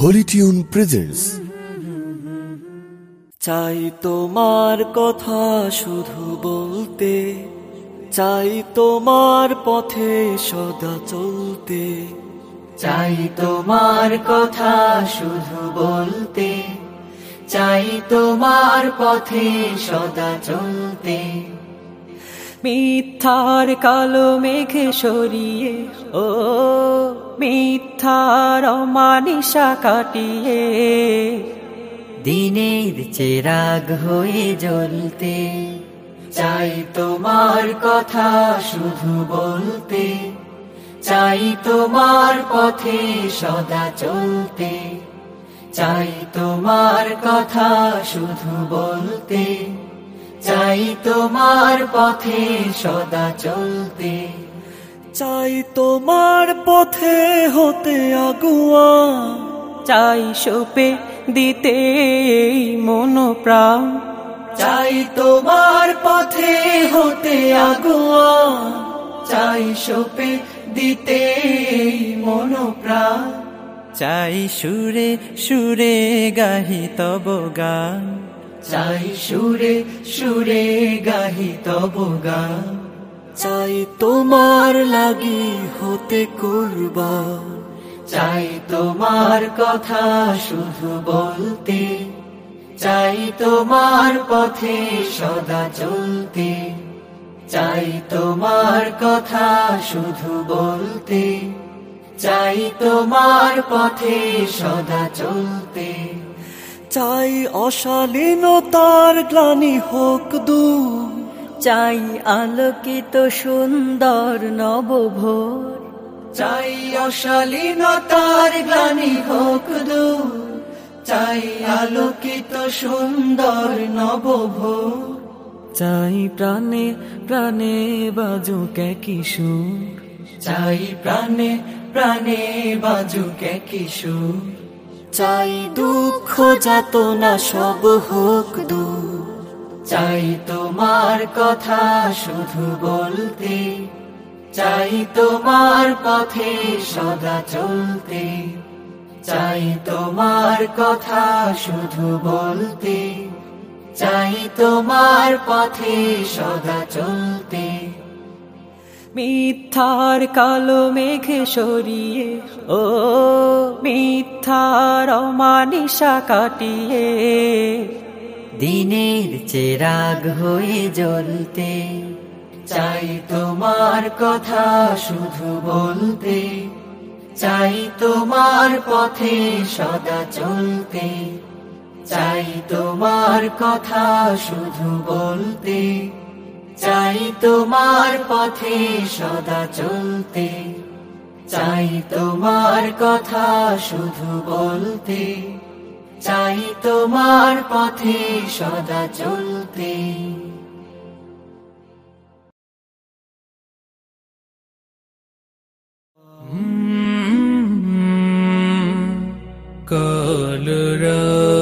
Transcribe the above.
Holi tune presence চাই তোমার কথা শুধু বলতে, চাই তোমার পথে সদা চলতে, চাই তোমার কথা শুধু বলতে, চাই তোমার পথে সদা চলতে। মিথ্যার কালো মেঘে সরিয়ে, ও মিথ্যার অমানিসা কাটিয়ে। দিনের চেরাগ হয়ে জ্বলতে, চাই তোমার কথা শুধু বলতে, চাই তোমার পথে সদা চলতে, চাই তোমার কথা শুধু বলতে চাই তোমার পথে সদা চলতে। চাই তোমার পথে হতে আগুয়া। চাই সোপে দিতে মন প্রাণ চাই তোমার পথে হতে আগুয়া। চাই সোপে দিতে মনোপ্রাণ। চাই সুরে সুরে গাহি তব গান। চাই সুরে সুরে গাহি তব গান। চাই তোমার লাগি হতে কুরবান চাই তোমার কথা শুধু বলতে। চাই তোমার পথে সদা চলতে। চাই তোমার কথা শুধু বলতে। চাই তোমার পথে সদা চলতে। চাই অশালীনতার গ্লানি হোক দু চাই আলোকিত সুন্দর নবভোর। চাই অশালীনতার গ্লানি হোক দু চাই আলোকিত সুন্দর নবভোর। চাই প্রাণে প্রাণে বাজু কে কিশোর চাই প্রাণে প্রাণে বাজুকে কিশোর চাই দুঃখ যাত না সব হোক দূর। চাই তোমার কথা শুধু বলতে, চাই তোমার পথে সদা চলতে, চাই তোমার কথা শুধু বলতে, চাই তোমার পথে সদা চলতে। মিথ্যার কালো মেঘে সরিয়ে, ও মিথ্যার অমানিসা কাটিয়ে। দিনের চেরাগ হয়ে জ্বলতে, চাই তোমার কথা শুধু বলতে, চাই তোমার পথে সদা চলতে, চাই তোমার কথা শুধু বলতে চাই তোমার পথে সদা চলতে। চাই তোমার কথা শুধু বলতে। চাই তোমার পথে সদা চলতে। কলরা